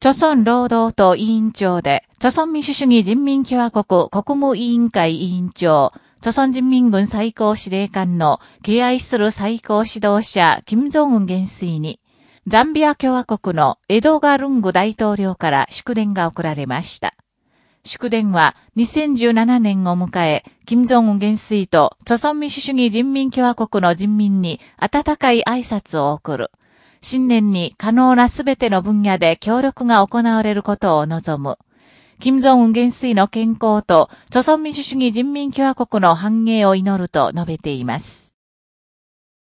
朝鮮労働党委員長で、朝鮮民主主義人民共和国国務委員会委員長、朝鮮人民軍最高司令官の敬愛する最高指導者、金正恩元帥に、ザンビア共和国のエドガルング大統領から祝電が送られました。祝電は2017年を迎え、金正恩元帥と朝鮮民主主義人民共和国の人民に温かい挨拶を送る。新年に可能なすべての分野で協力が行われることを望む。金正恩元帥の健康と、朝鮮民主主義人民共和国の繁栄を祈ると述べています。